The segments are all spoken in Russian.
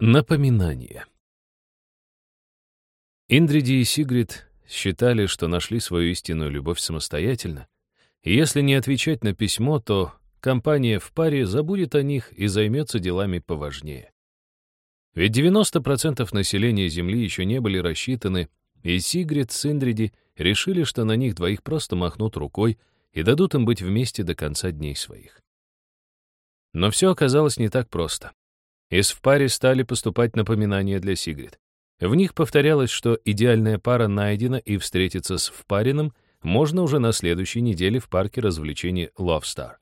Напоминание. Индриди и Сигрид считали, что нашли свою истинную любовь самостоятельно, и если не отвечать на письмо, то компания в паре забудет о них и займется делами поважнее. Ведь 90% населения Земли еще не были рассчитаны, и Сигрид с Индриди решили, что на них двоих просто махнут рукой и дадут им быть вместе до конца дней своих. Но все оказалось не так просто. Из в паре стали поступать напоминания для Сигрид. В них повторялось, что идеальная пара найдена и встретиться с впаренным можно уже на следующей неделе в парке развлечений Love Star.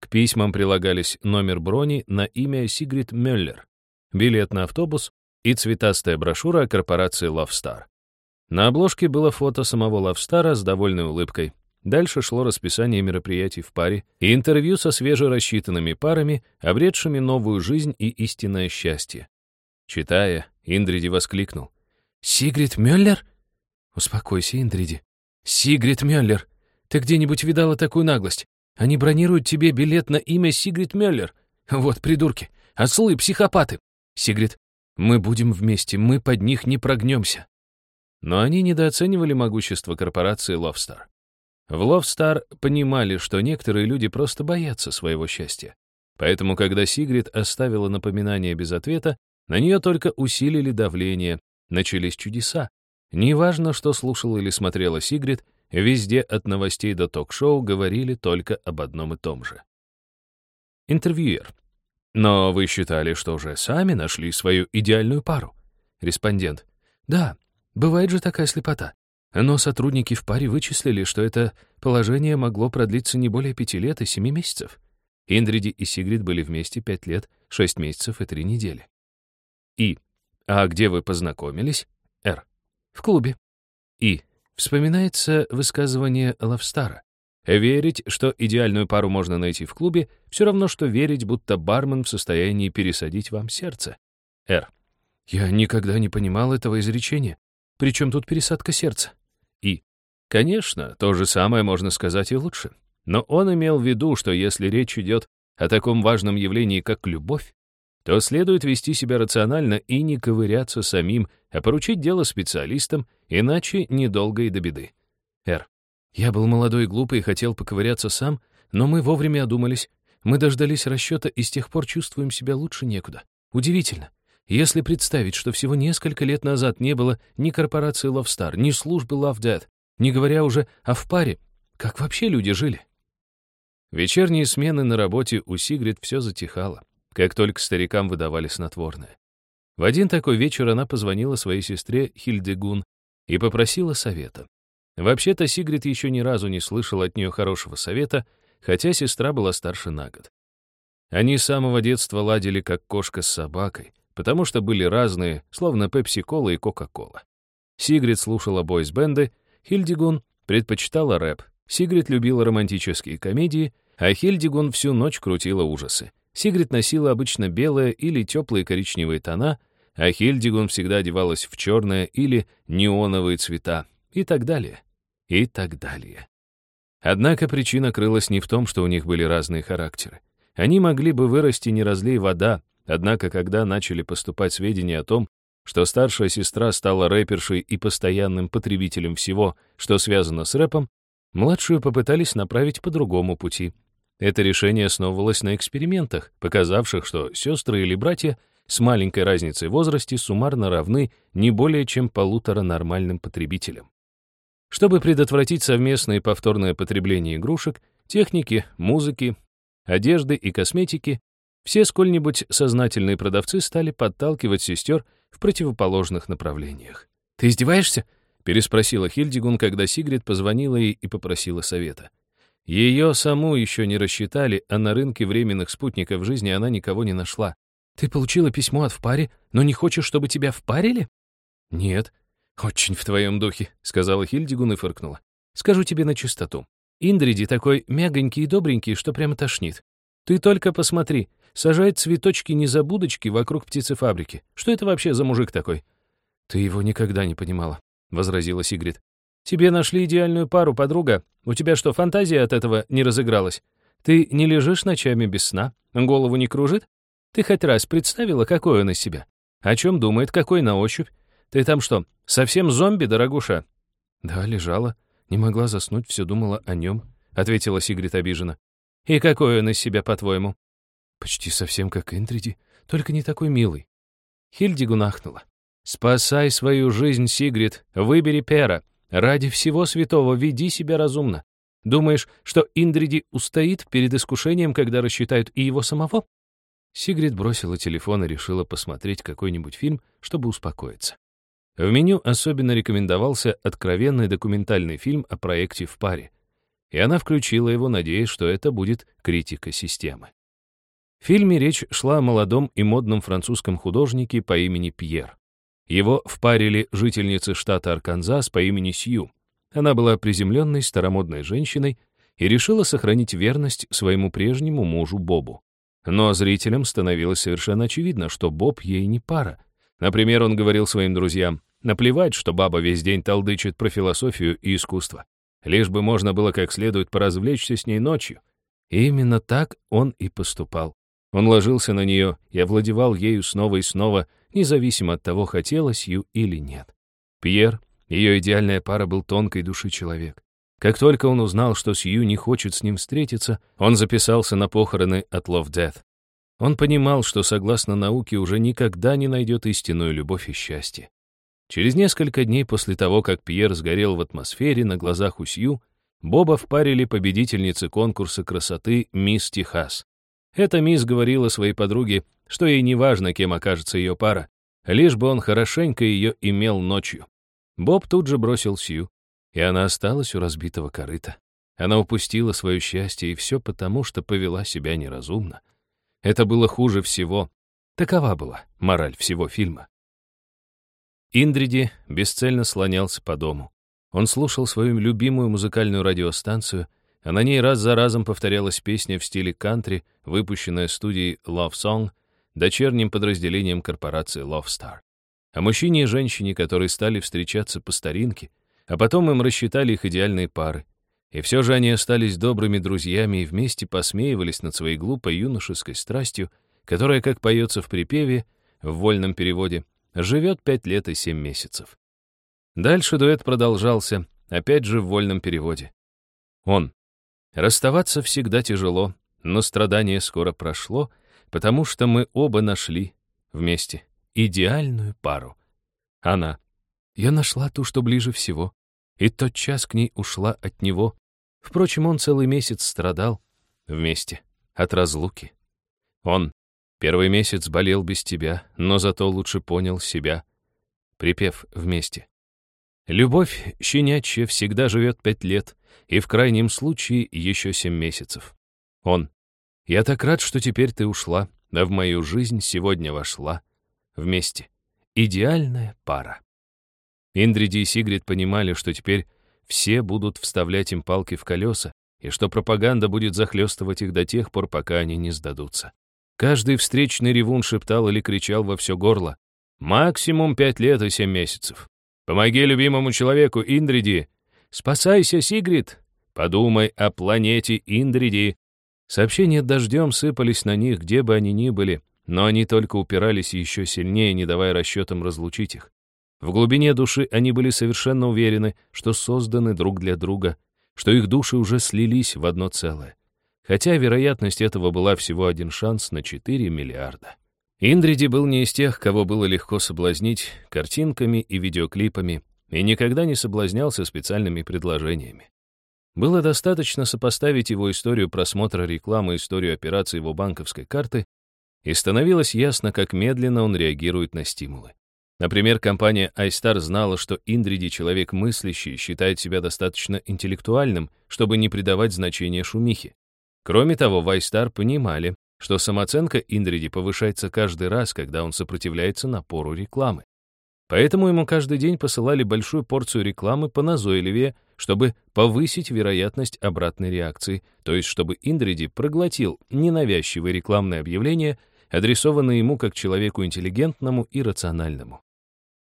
К письмам прилагались номер брони на имя Сигрид Мюллер, билет на автобус и цветастая брошюра о корпорации Love Star. На обложке было фото самого Star с довольной улыбкой. Дальше шло расписание мероприятий в паре и интервью со свежерассчитанными парами, обретшими новую жизнь и истинное счастье. Читая, Индриди воскликнул. «Сигрид Мюллер?» «Успокойся, Индриди. Сигрид Мюллер. Ты где-нибудь видала такую наглость? Они бронируют тебе билет на имя Сигрид Мюллер. Вот придурки, ослы, психопаты. Сигрид, мы будем вместе, мы под них не прогнемся». Но они недооценивали могущество корпорации Ловстар. В Ловстар понимали, что некоторые люди просто боятся своего счастья. Поэтому, когда Сигрид оставила напоминание без ответа, на нее только усилили давление, начались чудеса. Неважно, что слушала или смотрела Сигрид, везде от новостей до ток-шоу говорили только об одном и том же. Интервьюер. Но вы считали, что уже сами нашли свою идеальную пару? Респондент. Да, бывает же такая слепота. Но сотрудники в паре вычислили, что это положение могло продлиться не более пяти лет и семи месяцев. Индриди и Сигрид были вместе пять лет, шесть месяцев и три недели. И. А где вы познакомились? Р. В клубе. И. Вспоминается высказывание Лавстара. Верить, что идеальную пару можно найти в клубе, все равно, что верить, будто бармен в состоянии пересадить вам сердце. Р. Я никогда не понимал этого изречения. Причем тут пересадка сердца? И. Конечно, то же самое можно сказать и лучше. Но он имел в виду, что если речь идет о таком важном явлении, как любовь, то следует вести себя рационально и не ковыряться самим, а поручить дело специалистам, иначе недолго и до беды. Р. Я был молодой и глупый и хотел поковыряться сам, но мы вовремя одумались. Мы дождались расчета и с тех пор чувствуем себя лучше некуда. Удивительно. Если представить, что всего несколько лет назад не было ни корпорации Love Star, ни службы Love Death, не говоря уже о впаре, как вообще люди жили? Вечерние смены на работе у Сигрид все затихало, как только старикам выдавали снотворное. В один такой вечер она позвонила своей сестре Хильдегун и попросила совета. Вообще-то Сигрид еще ни разу не слышал от нее хорошего совета, хотя сестра была старше на год. Они с самого детства ладили как кошка с собакой, потому что были разные, словно пепси-кола и кока-кола. Сигрид слушала бойс-бенды, Хильдигун предпочитала рэп, Сигрид любила романтические комедии, а Хильдигун всю ночь крутила ужасы. Сигрид носила обычно белое или теплые коричневые тона, а Хильдигун всегда одевалась в черное или неоновые цвета, и так далее, и так далее. Однако причина крылась не в том, что у них были разные характеры. Они могли бы вырасти, не разлей вода, однако когда начали поступать сведения о том, что старшая сестра стала рэпершей и постоянным потребителем всего, что связано с рэпом, младшую попытались направить по другому пути. Это решение основывалось на экспериментах, показавших, что сестры или братья с маленькой разницей в возрасте суммарно равны не более чем полутора нормальным потребителям. Чтобы предотвратить совместное повторное потребление игрушек, техники, музыки, одежды и косметики, все сколь-нибудь сознательные продавцы стали подталкивать сестер в противоположных направлениях. «Ты издеваешься?» — переспросила Хильдигун, когда Сигрид позвонила ей и попросила совета. Ее саму еще не рассчитали, а на рынке временных спутников жизни она никого не нашла. «Ты получила письмо от впари, но не хочешь, чтобы тебя впарили?» «Нет». «Очень в твоем духе», — сказала Хильдигун и фыркнула. «Скажу тебе на чистоту. Индриди такой мягонький и добренький, что прямо тошнит. Ты только посмотри, сажает цветочки-незабудочки вокруг птицефабрики. Что это вообще за мужик такой?» «Ты его никогда не понимала», — возразила Сигрид. «Тебе нашли идеальную пару, подруга. У тебя что, фантазия от этого не разыгралась? Ты не лежишь ночами без сна? Голову не кружит? Ты хоть раз представила, какой он из себя? О чем думает, какой на ощупь? Ты там что, совсем зомби, дорогуша?» «Да, лежала. Не могла заснуть, все думала о нем», — ответила Сигрид обиженно. «И какой он из себя, по-твоему?» «Почти совсем как Индриди, только не такой милый». Хильдигу нахнула. «Спасай свою жизнь, Сигрид, выбери Пера. Ради всего святого веди себя разумно. Думаешь, что Индриди устоит перед искушением, когда рассчитают и его самого?» Сигрид бросила телефон и решила посмотреть какой-нибудь фильм, чтобы успокоиться. В меню особенно рекомендовался откровенный документальный фильм о проекте в паре, и она включила его, надеясь, что это будет критика системы. В фильме речь шла о молодом и модном французском художнике по имени Пьер. Его впарили жительницы штата Арканзас по имени Сью. Она была приземленной старомодной женщиной и решила сохранить верность своему прежнему мужу Бобу. Но зрителям становилось совершенно очевидно, что Боб ей не пара. Например, он говорил своим друзьям, наплевать, что баба весь день толдычит про философию и искусство. Лишь бы можно было как следует поразвлечься с ней ночью. И именно так он и поступал. Он ложился на нее и овладевал ею снова и снова, независимо от того, хотелось ее или нет. Пьер, ее идеальная пара, был тонкой души человек. Как только он узнал, что Сью не хочет с ним встретиться, он записался на похороны от Love Death. Он понимал, что, согласно науке, уже никогда не найдет истинную любовь и счастье. Через несколько дней после того, как Пьер сгорел в атмосфере на глазах у Сью, Боба впарили победительницы конкурса красоты «Мисс Техас». Эта мисс говорила своей подруге, что ей не важно, кем окажется ее пара, лишь бы он хорошенько ее имел ночью. Боб тут же бросил Сью, и она осталась у разбитого корыта. Она упустила свое счастье, и все потому, что повела себя неразумно. Это было хуже всего. Такова была мораль всего фильма. Индриди бесцельно слонялся по дому. Он слушал свою любимую музыкальную радиостанцию, а на ней раз за разом повторялась песня в стиле кантри, выпущенная студией Love Song, дочерним подразделением корпорации Love Star. О мужчине и женщине, которые стали встречаться по старинке, а потом им рассчитали их идеальные пары. И все же они остались добрыми друзьями и вместе посмеивались над своей глупой юношеской страстью, которая, как поется в припеве, в вольном переводе, живет пять лет и семь месяцев. Дальше дуэт продолжался, опять же в вольном переводе. Он. Расставаться всегда тяжело, но страдание скоро прошло, потому что мы оба нашли вместе идеальную пару. Она. Я нашла ту, что ближе всего, и тот час к ней ушла от него. Впрочем, он целый месяц страдал вместе от разлуки. Он первый месяц болел без тебя, но зато лучше понял себя. Припев вместе. Любовь щенячья всегда живет пять лет, и в крайнем случае еще семь месяцев. Он. Я так рад, что теперь ты ушла, а в мою жизнь сегодня вошла. Вместе. Идеальная пара. Индриди и Сигрид понимали, что теперь все будут вставлять им палки в колеса, и что пропаганда будет захлестывать их до тех пор, пока они не сдадутся. Каждый встречный ревун шептал или кричал во все горло. «Максимум пять лет и семь месяцев. Помоги любимому человеку, Индриди. Спасайся, Сигрид. Подумай о планете Индриди». Сообщения дождем сыпались на них, где бы они ни были, но они только упирались еще сильнее, не давая расчетам разлучить их. В глубине души они были совершенно уверены, что созданы друг для друга, что их души уже слились в одно целое. Хотя вероятность этого была всего один шанс на 4 миллиарда. Индриди был не из тех, кого было легко соблазнить картинками и видеоклипами, и никогда не соблазнялся специальными предложениями. Было достаточно сопоставить его историю просмотра рекламы и историю операции его банковской карты, и становилось ясно, как медленно он реагирует на стимулы. Например, компания iStar знала, что Индриди человек мыслящий, считает себя достаточно интеллектуальным, чтобы не придавать значения шумихе. Кроме того, в iStar понимали, что самооценка Индриди повышается каждый раз, когда он сопротивляется напору рекламы. Поэтому ему каждый день посылали большую порцию рекламы поназойливее, чтобы повысить вероятность обратной реакции, то есть чтобы Индриди проглотил ненавязчивые рекламные объявления, адресованные ему как человеку интеллигентному и рациональному.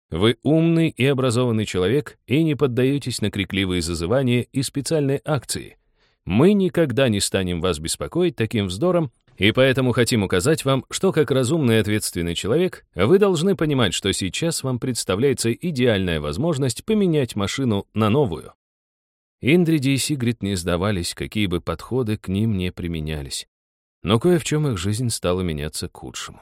Вы умный и образованный человек и не поддаетесь на крикливые зазывания и специальные акции. Мы никогда не станем вас беспокоить таким вздором, И поэтому хотим указать вам, что как разумный и ответственный человек, вы должны понимать, что сейчас вам представляется идеальная возможность поменять машину на новую. Индриди и Сигрид не сдавались, какие бы подходы к ним не применялись. Но кое в чем их жизнь стала меняться к худшему.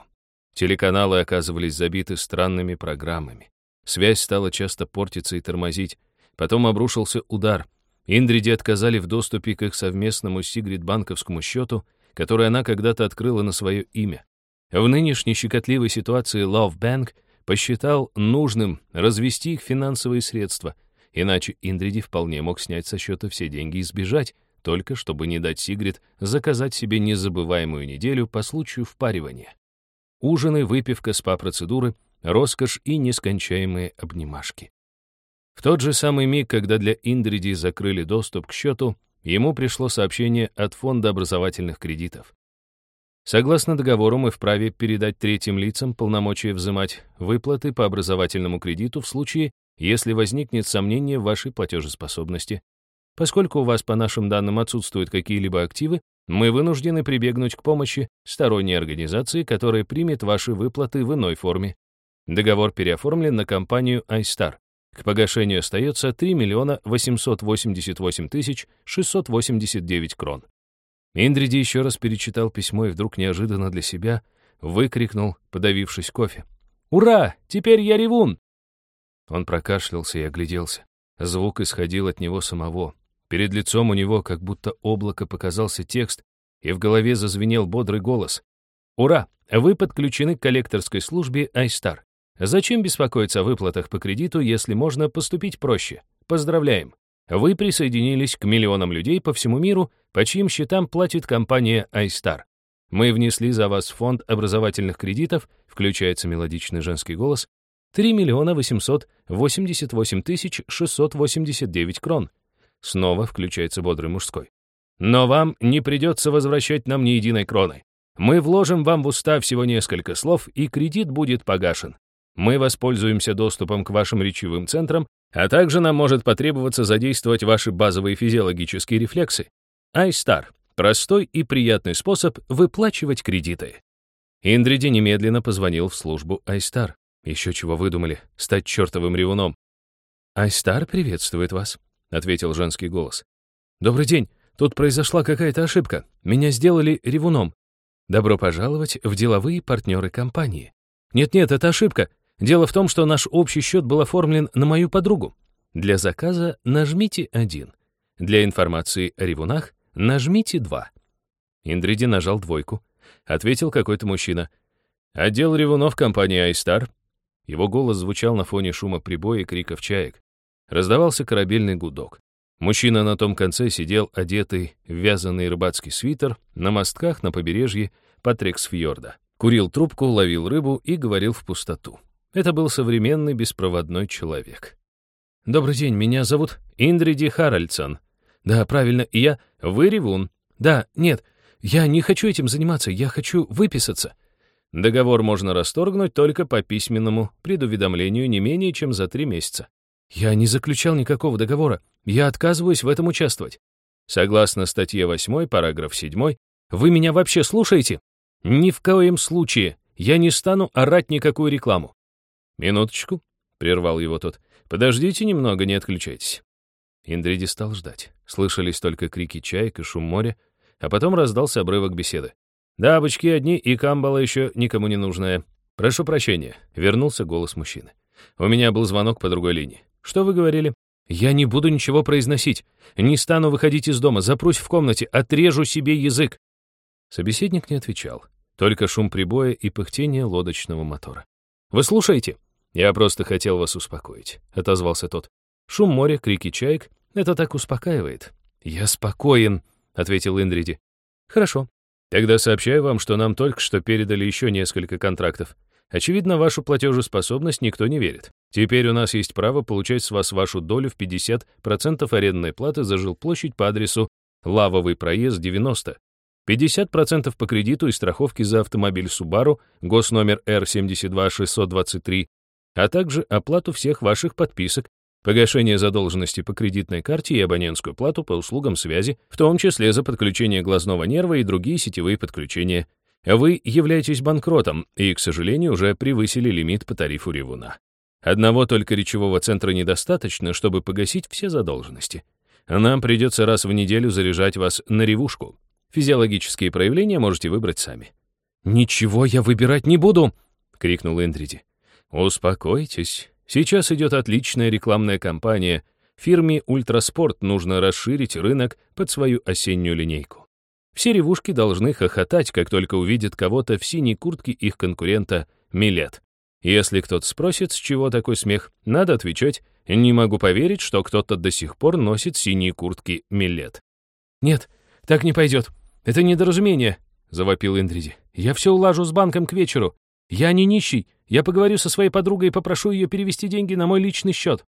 Телеканалы оказывались забиты странными программами. Связь стала часто портиться и тормозить. Потом обрушился удар. Индриди отказали в доступе к их совместному Сигрид банковскому счету, который она когда-то открыла на свое имя. В нынешней щекотливой ситуации Love Bank посчитал нужным развести их финансовые средства, иначе Индриди вполне мог снять со счета все деньги и сбежать, только чтобы не дать Сигрид заказать себе незабываемую неделю по случаю впаривания. Ужины, выпивка, спа-процедуры, роскошь и нескончаемые обнимашки. В тот же самый миг, когда для Индриди закрыли доступ к счету, ему пришло сообщение от Фонда образовательных кредитов. Согласно договору, мы вправе передать третьим лицам полномочия взимать выплаты по образовательному кредиту в случае, если возникнет сомнение в вашей платежеспособности. Поскольку у вас, по нашим данным, отсутствуют какие-либо активы, мы вынуждены прибегнуть к помощи сторонней организации, которая примет ваши выплаты в иной форме. Договор переоформлен на компанию iStar. К погашению остается 3 миллиона 888 тысяч 689 крон. Индриди еще раз перечитал письмо и вдруг неожиданно для себя выкрикнул, подавившись кофе. «Ура! Теперь я ревун!» Он прокашлялся и огляделся. Звук исходил от него самого. Перед лицом у него как будто облако показался текст, и в голове зазвенел бодрый голос. «Ура! Вы подключены к коллекторской службе iStar. Зачем беспокоиться о выплатах по кредиту, если можно поступить проще? Поздравляем! Вы присоединились к миллионам людей по всему миру, по чьим счетам платит компания iStar. Мы внесли за вас в фонд образовательных кредитов, включается мелодичный женский голос, 3 миллиона 888 тысяч 689 крон. Снова включается бодрый мужской. Но вам не придется возвращать нам ни единой кроны. Мы вложим вам в уста всего несколько слов, и кредит будет погашен. Мы воспользуемся доступом к вашим речевым центрам, а также нам может потребоваться задействовать ваши базовые физиологические рефлексы. iStar — простой и приятный способ выплачивать кредиты. Индриди немедленно позвонил в службу iStar. Еще чего выдумали, стать чертовым ревуном. iStar приветствует вас. — ответил женский голос. «Добрый день. Тут произошла какая-то ошибка. Меня сделали ревуном. Добро пожаловать в деловые партнеры компании. Нет-нет, это ошибка. Дело в том, что наш общий счет был оформлен на мою подругу. Для заказа нажмите один. Для информации о ревунах нажмите два. Индриди нажал двойку. Ответил какой-то мужчина. «Отдел ревунов компании «Айстар». Его голос звучал на фоне шума прибоя и криков чаек. Раздавался корабельный гудок. Мужчина на том конце сидел, одетый в вязаный рыбацкий свитер, на мостках на побережье Патриксфьорда. Курил трубку, ловил рыбу и говорил в пустоту. Это был современный беспроводной человек. «Добрый день, меня зовут Индриди Харальдсон. Да, правильно, и я... Вы ревун. Да, нет, я не хочу этим заниматься, я хочу выписаться. Договор можно расторгнуть только по письменному предуведомлению не менее чем за три месяца. «Я не заключал никакого договора. Я отказываюсь в этом участвовать. Согласно статье 8, параграф 7, вы меня вообще слушаете? Ни в коем случае. Я не стану орать никакую рекламу». «Минуточку», — прервал его тот. «Подождите немного, не отключайтесь». Индриди стал ждать. Слышались только крики чаек и шум моря, а потом раздался обрывок беседы. «Да, бычки одни, и камбала еще никому не нужная. Прошу прощения», — вернулся голос мужчины. «У меня был звонок по другой линии. Что вы говорили? Я не буду ничего произносить. Не стану выходить из дома, запрусь в комнате, отрежу себе язык. Собеседник не отвечал. Только шум прибоя и пыхтение лодочного мотора. «Вы слушаете?» «Я просто хотел вас успокоить», — отозвался тот. «Шум моря, крики чаек — это так успокаивает». «Я спокоен», — ответил Индриди. «Хорошо. Тогда сообщаю вам, что нам только что передали еще несколько контрактов. Очевидно, вашу платежеспособность никто не верит. Теперь у нас есть право получать с вас вашу долю в 50% арендной платы за жилплощадь по адресу Лавовый проезд 90. 50% по кредиту и страховке за автомобиль Subaru, госномер R72623, а также оплату всех ваших подписок, погашение задолженности по кредитной карте и абонентскую плату по услугам связи, в том числе за подключение глазного нерва и другие сетевые подключения. Вы являетесь банкротом и, к сожалению, уже превысили лимит по тарифу ревуна. Одного только речевого центра недостаточно, чтобы погасить все задолженности. Нам придется раз в неделю заряжать вас на ревушку. Физиологические проявления можете выбрать сами. «Ничего я выбирать не буду!» — крикнул Эндриди. «Успокойтесь. Сейчас идет отличная рекламная кампания. Фирме «Ультраспорт» нужно расширить рынок под свою осеннюю линейку. Все ревушки должны хохотать, как только увидят кого-то в синей куртке их конкурента «Милет». Если кто-то спросит, с чего такой смех, надо отвечать «Не могу поверить, что кто-то до сих пор носит синие куртки «Милет». «Нет, так не пойдет. Это недоразумение», — завопил Индриди. «Я все улажу с банком к вечеру. Я не нищий. Я поговорю со своей подругой и попрошу ее перевести деньги на мой личный счет.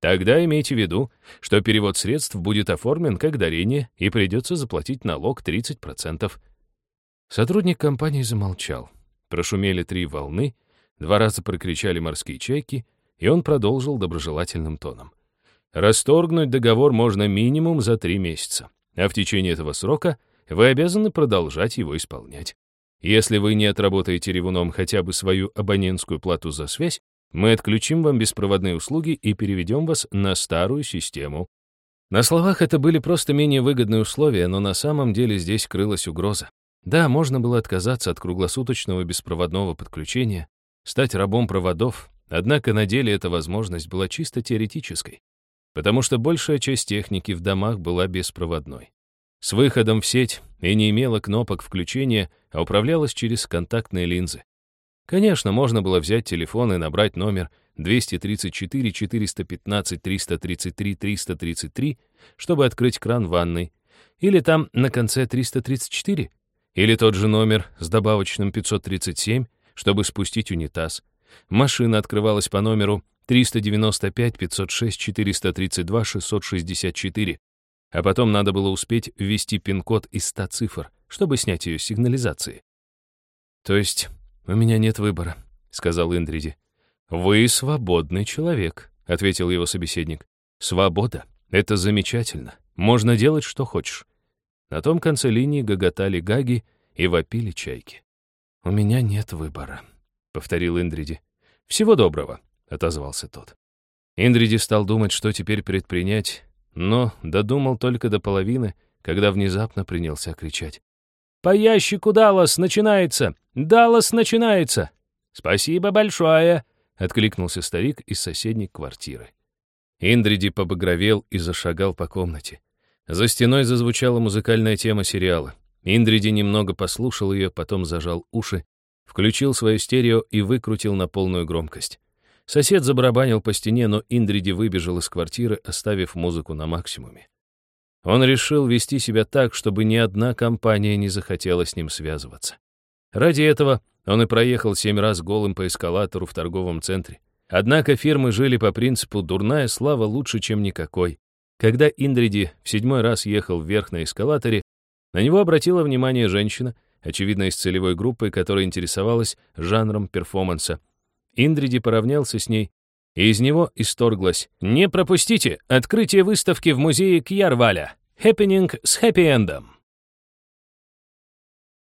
Тогда имейте в виду, что перевод средств будет оформлен как дарение и придется заплатить налог 30%. Сотрудник компании замолчал. Прошумели три волны, два раза прокричали морские чайки, и он продолжил доброжелательным тоном. Расторгнуть договор можно минимум за три месяца, а в течение этого срока вы обязаны продолжать его исполнять. Если вы не отработаете ревуном хотя бы свою абонентскую плату за связь, мы отключим вам беспроводные услуги и переведем вас на старую систему. На словах это были просто менее выгодные условия, но на самом деле здесь крылась угроза. Да, можно было отказаться от круглосуточного беспроводного подключения, стать рабом проводов, однако на деле эта возможность была чисто теоретической, потому что большая часть техники в домах была беспроводной с выходом в сеть и не имела кнопок включения, а управлялась через контактные линзы. Конечно, можно было взять телефон и набрать номер 234-415-333-333, чтобы открыть кран ванной, или там на конце 334, или тот же номер с добавочным 537, чтобы спустить унитаз. Машина открывалась по номеру 395-506-432-664, а потом надо было успеть ввести пин-код из 100 цифр, чтобы снять ее с сигнализации. «То есть у меня нет выбора», — сказал Индриди. «Вы свободный человек», — ответил его собеседник. «Свобода — это замечательно. Можно делать, что хочешь». На том конце линии гоготали гаги и вопили чайки. «У меня нет выбора», — повторил Индриди. «Всего доброго», — отозвался тот. Индриди стал думать, что теперь предпринять, но додумал только до половины, когда внезапно принялся кричать. «По ящику Даллас начинается! Даллас начинается!» «Спасибо большое!» — откликнулся старик из соседней квартиры. Индриди побагровел и зашагал по комнате. За стеной зазвучала музыкальная тема сериала. Индриди немного послушал ее, потом зажал уши, включил свое стерео и выкрутил на полную громкость. Сосед забарабанил по стене, но Индриди выбежал из квартиры, оставив музыку на максимуме. Он решил вести себя так, чтобы ни одна компания не захотела с ним связываться. Ради этого он и проехал семь раз голым по эскалатору в торговом центре. Однако фирмы жили по принципу «дурная слава лучше, чем никакой». Когда Индриди в седьмой раз ехал вверх на эскалаторе, на него обратила внимание женщина, очевидно, из целевой группы, которая интересовалась жанром перформанса — Индриди поравнялся с ней, и из него исторглось «Не пропустите открытие выставки в музее Кьярваля! Хэппининг с хэппи-эндом!»